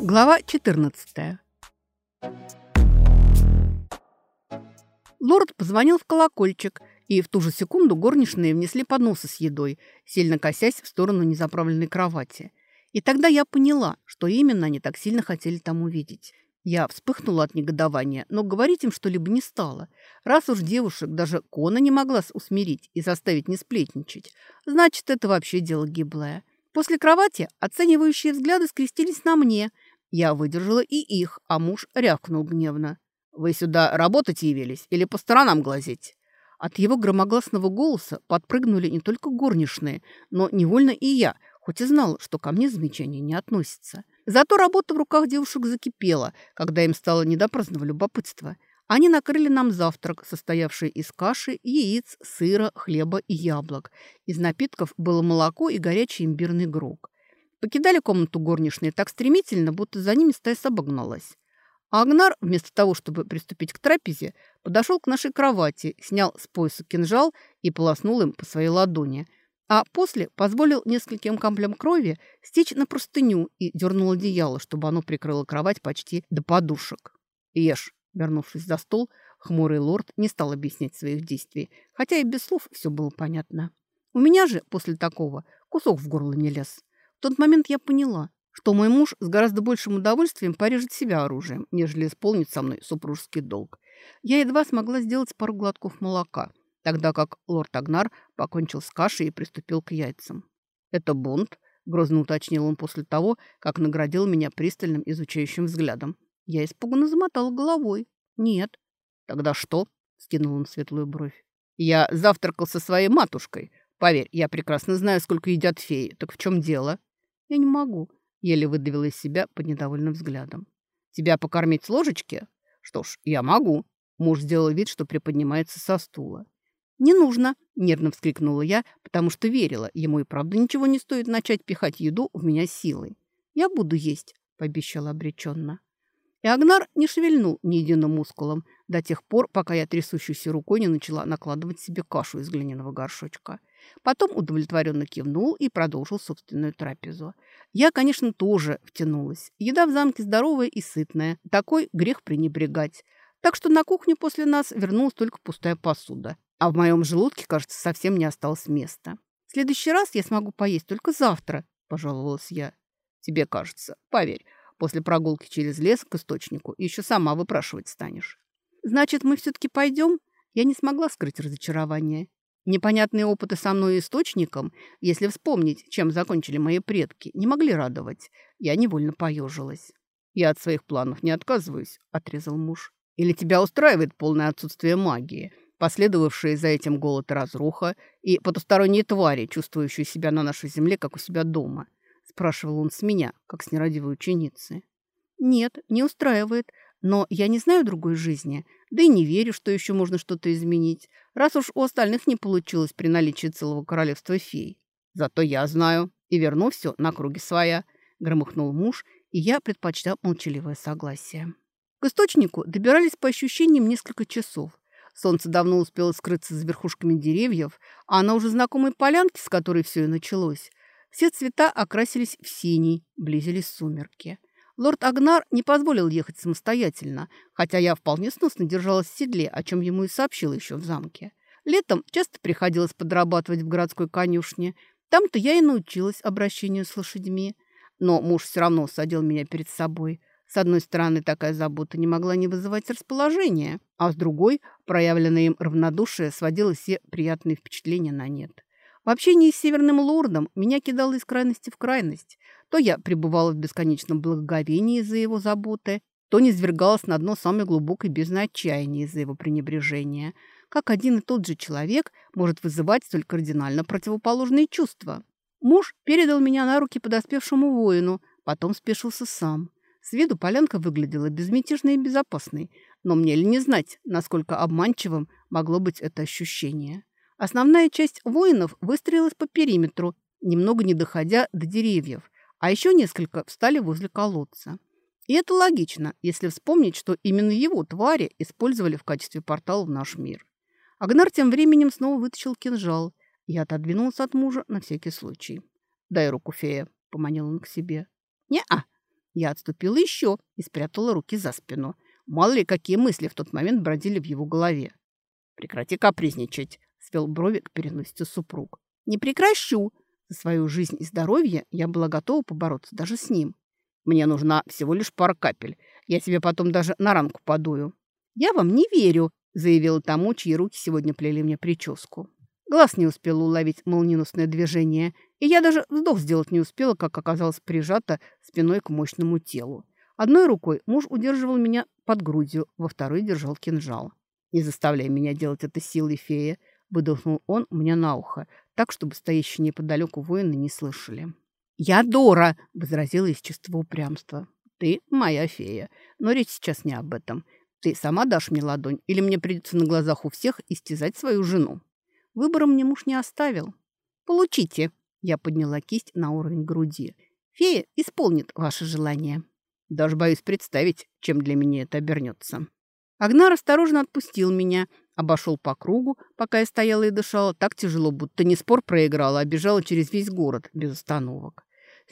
Глава 14. Лорд позвонил в колокольчик, и в ту же секунду горничные внесли подносы с едой, сильно косясь в сторону незаправленной кровати. И тогда я поняла, что именно они так сильно хотели там увидеть. Я вспыхнула от негодования, но говорить им что-либо не стала. Раз уж девушек даже Кона не могла усмирить и заставить не сплетничать, значит, это вообще дело гиблое. После кровати оценивающие взгляды скрестились на мне. Я выдержала и их, а муж рявкнул гневно. «Вы сюда работать явились или по сторонам глазеть?» От его громогласного голоса подпрыгнули не только горничные, но невольно и я, хоть и знала, что ко мне замечания не относятся. Зато работа в руках девушек закипела, когда им стало не до праздного любопытства. Они накрыли нам завтрак, состоявший из каши, яиц, сыра, хлеба и яблок. Из напитков было молоко и горячий имбирный грог. Покидали комнату горничные так стремительно, будто за ними стая собак гналась. А Агнар, вместо того, чтобы приступить к трапезе, подошел к нашей кровати, снял с пояса кинжал и полоснул им по своей ладони. А после позволил нескольким каплям крови стечь на простыню и дернул одеяло, чтобы оно прикрыло кровать почти до подушек. «Ешь!» Вернувшись за стол, хмурый лорд не стал объяснять своих действий, хотя и без слов все было понятно. У меня же после такого кусок в горло не лез. В тот момент я поняла, что мой муж с гораздо большим удовольствием порежет себя оружием, нежели исполнит со мной супружеский долг. Я едва смогла сделать пару глотков молока, тогда как лорд Агнар покончил с кашей и приступил к яйцам. «Это бунт», — грозно уточнил он после того, как наградил меня пристальным изучающим взглядом. Я испуганно замотала головой. «Нет». «Тогда что?» — скинул он светлую бровь. «Я завтракал со своей матушкой. Поверь, я прекрасно знаю, сколько едят феи. Так в чем дело?» «Я не могу. Еле выдавила из себя под недовольным взглядом. «Тебя покормить с ложечки? Что ж, я могу». Муж сделал вид, что приподнимается со стула. «Не нужно!» – нервно вскрикнула я, потому что верила, ему и правда ничего не стоит начать пихать еду в меня силой. «Я буду есть», – пообещала обреченно. И Агнар не шевельнул ни единым мускулом до тех пор, пока я трясущейся рукой не начала накладывать себе кашу из глиняного горшочка. Потом удовлетворенно кивнул и продолжил собственную трапезу. Я, конечно, тоже втянулась. Еда в замке здоровая и сытная. Такой грех пренебрегать. Так что на кухню после нас вернулась только пустая посуда. А в моем желудке, кажется, совсем не осталось места. В следующий раз я смогу поесть только завтра, пожаловалась я. Тебе кажется. Поверь, после прогулки через лес к источнику еще сама выпрашивать станешь. Значит, мы все-таки пойдем? Я не смогла скрыть разочарование. Непонятные опыты со мной источником, если вспомнить, чем закончили мои предки, не могли радовать. Я невольно поежилась. «Я от своих планов не отказываюсь», — отрезал муж. «Или тебя устраивает полное отсутствие магии, последовавшие за этим голод и разруха, и потусторонние твари, чувствующие себя на нашей земле, как у себя дома?» — спрашивал он с меня, как с нерадивой ученицы. «Нет, не устраивает. Но я не знаю другой жизни, да и не верю, что еще можно что-то изменить, раз уж у остальных не получилось при наличии целого королевства фей. Зато я знаю и верну все на круги своя, громыхнул муж, и я предпочла молчаливое согласие. К источнику добирались по ощущениям несколько часов. Солнце давно успело скрыться за верхушками деревьев, а на уже знакомой полянке, с которой все и началось, все цвета окрасились в синий, близились сумерки. Лорд Агнар не позволил ехать самостоятельно, хотя я вполне сносно держалась в седле, о чем ему и сообщила еще в замке. Летом часто приходилось подрабатывать в городской конюшне. Там-то я и научилась обращению с лошадьми. Но муж все равно садил меня перед собой. С одной стороны, такая забота не могла не вызывать расположения, а с другой, проявленное им равнодушие сводило все приятные впечатления на нет. В общении с северным лордом меня кидало из крайности в крайность. То я пребывала в бесконечном благоговении из-за его заботы, то низвергалась на дно самой глубокой бездны из-за его пренебрежения. Как один и тот же человек может вызывать столь кардинально противоположные чувства? Муж передал меня на руки подоспевшему воину, потом спешился сам. С виду полянка выглядела безмятежной и безопасной, но мне ли не знать, насколько обманчивым могло быть это ощущение. Основная часть воинов выстроилась по периметру, немного не доходя до деревьев – а еще несколько встали возле колодца. И это логично, если вспомнить, что именно его твари использовали в качестве портала в наш мир. Агнар тем временем снова вытащил кинжал. Я отодвинулся от мужа на всякий случай. «Дай руку, фея», — поманил он к себе. «Не-а», Я отступила еще и спрятала руки за спину. Мало ли, какие мысли в тот момент бродили в его голове. «Прекрати капризничать», — свел брови к переносице супруг. «Не прекращу!» За свою жизнь и здоровье я была готова побороться даже с ним. «Мне нужна всего лишь пара капель. Я тебе потом даже на ранку подую». «Я вам не верю», — заявила тому, чьи руки сегодня плели мне прическу. Глаз не успел уловить молниеносное движение, и я даже вздох сделать не успела, как оказалось прижата спиной к мощному телу. Одной рукой муж удерживал меня под грудью, во второй держал кинжал. «Не заставляй меня делать это силой, фея», — выдохнул он мне на ухо, так, чтобы стоящие неподалеку воины не слышали. «Я Дора!» — возразила из чистого упрямства. «Ты моя фея, но речь сейчас не об этом. Ты сама дашь мне ладонь, или мне придется на глазах у всех истязать свою жену?» Выбора мне муж не оставил. «Получите!» – я подняла кисть на уровень груди. «Фея исполнит ваше желание». Даже боюсь представить, чем для меня это обернется. Агнар осторожно отпустил меня, обошел по кругу, пока я стояла и дышала, так тяжело, будто не спор проиграла, а бежала через весь город без остановок.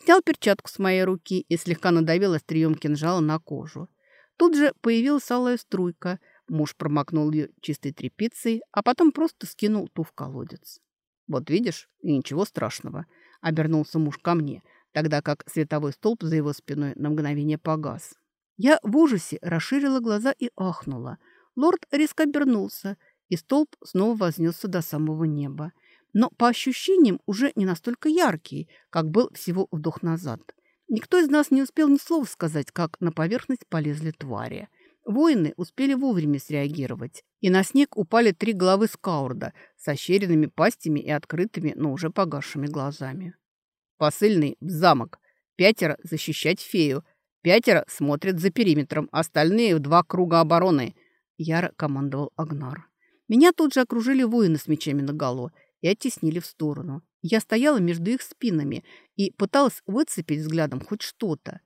Снял перчатку с моей руки и слегка надавил острием кинжала на кожу. Тут же появилась алая струйка – Муж промокнул ее чистой тряпицей, а потом просто скинул ту в колодец. «Вот видишь, и ничего страшного», — обернулся муж ко мне, тогда как световой столб за его спиной на мгновение погас. Я в ужасе расширила глаза и ахнула. Лорд резко обернулся, и столб снова вознесся до самого неба. Но по ощущениям уже не настолько яркий, как был всего вдох назад. Никто из нас не успел ни слова сказать, как на поверхность полезли твари. Воины успели вовремя среагировать, и на снег упали три головы скаурда с ощеренными пастями и открытыми, но уже погасшими глазами. Посыльный в замок. Пятеро защищать фею. Пятеро смотрят за периметром, остальные в два круга обороны. Яро командовал Агнар. Меня тут же окружили воины с мечами наголо и оттеснили в сторону. Я стояла между их спинами и пыталась выцепить взглядом хоть что-то.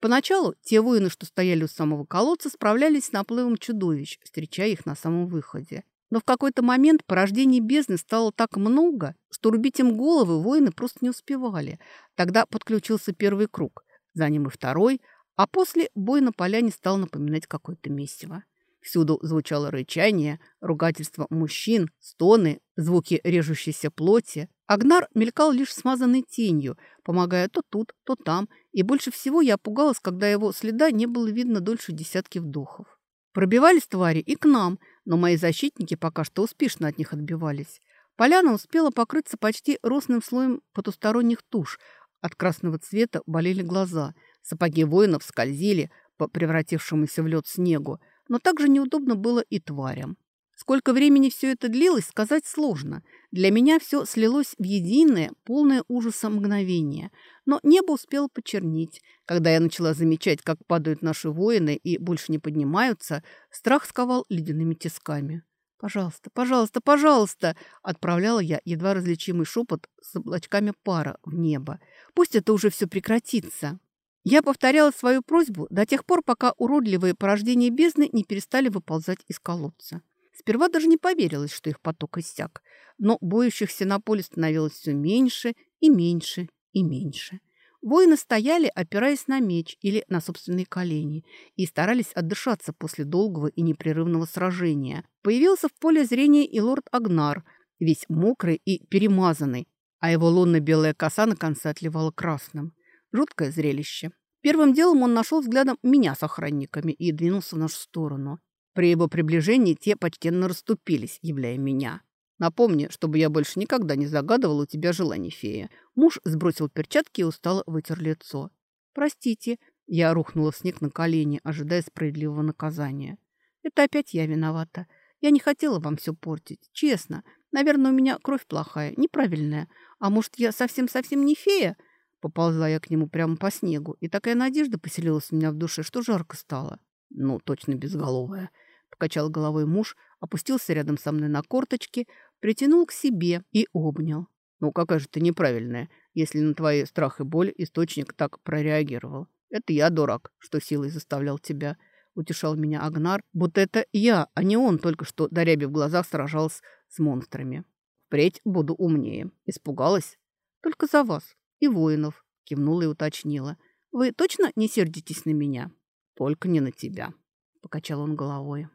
Поначалу те воины, что стояли у самого колодца, справлялись с наплывом чудовищ, встречая их на самом выходе. Но в какой-то момент порождений бездны стало так много, что рубить им головы воины просто не успевали. Тогда подключился первый круг, за ним и второй, а после бой на поляне стал напоминать какое-то месиво. Всюду звучало рычание, ругательство мужчин, стоны, звуки режущейся плоти. Агнар мелькал лишь смазанной тенью, помогая то тут, то там, и больше всего я пугалась, когда его следа не было видно дольше десятки вдохов. Пробивались твари и к нам, но мои защитники пока что успешно от них отбивались. Поляна успела покрыться почти росным слоем потусторонних туш. От красного цвета болели глаза. Сапоги воинов скользили по превратившемуся в лед снегу но также неудобно было и тварям. Сколько времени все это длилось, сказать сложно. Для меня все слилось в единое, полное ужаса мгновение. Но небо успело почернить. Когда я начала замечать, как падают наши воины и больше не поднимаются, страх сковал ледяными тисками. «Пожалуйста, пожалуйста, пожалуйста!» Отправляла я едва различимый шепот с облачками пара в небо. «Пусть это уже все прекратится!» Я повторяла свою просьбу до тех пор, пока уродливые порождения бездны не перестали выползать из колодца. Сперва даже не поверилось, что их поток иссяк, но боющихся на поле становилось все меньше и меньше и меньше. Воины стояли, опираясь на меч или на собственные колени, и старались отдышаться после долгого и непрерывного сражения. Появился в поле зрения и лорд Агнар, весь мокрый и перемазанный, а его лунно-белая коса на конце отливала красным. Жуткое зрелище. Первым делом он нашел взглядом меня с охранниками и двинулся в нашу сторону. При его приближении те почтенно расступились, являя меня. Напомни, чтобы я больше никогда не загадывал у тебя желаний, фея. Муж сбросил перчатки и устало вытер лицо. Простите, я рухнула в снег на колени, ожидая справедливого наказания. Это опять я виновата. Я не хотела вам все портить. Честно. Наверное, у меня кровь плохая, неправильная. А может, я совсем-совсем не фея? Поползла я к нему прямо по снегу, и такая надежда поселилась у меня в душе, что жарко стало. Ну, точно безголовая. Покачал головой муж, опустился рядом со мной на корточки, притянул к себе и обнял. Ну, какая же ты неправильная, если на твои страх и боль источник так прореагировал. Это я дурак, что силой заставлял тебя. Утешал меня Агнар, будто это я, а не он только что до ряби в глазах сражался с монстрами. Впредь буду умнее. Испугалась? Только за вас и воинов», – кивнула и уточнила. Вы точно не сердитесь на меня? Только не на тебя, покачал он головой.